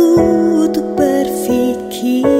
untuk berpikir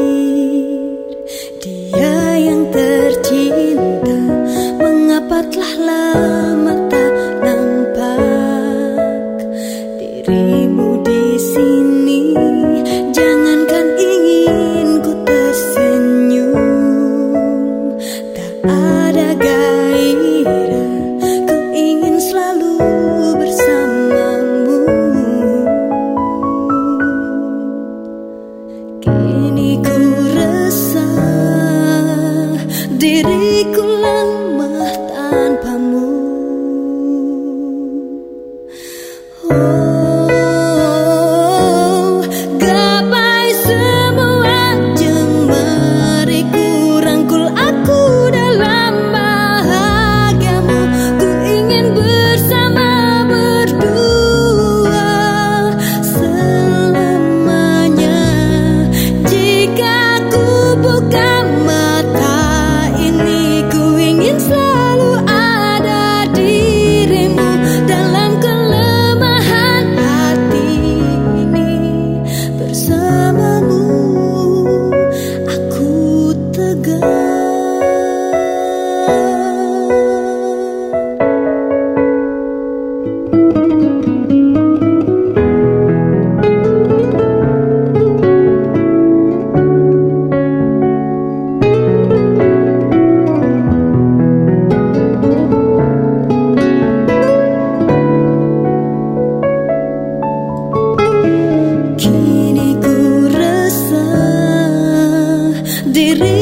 diri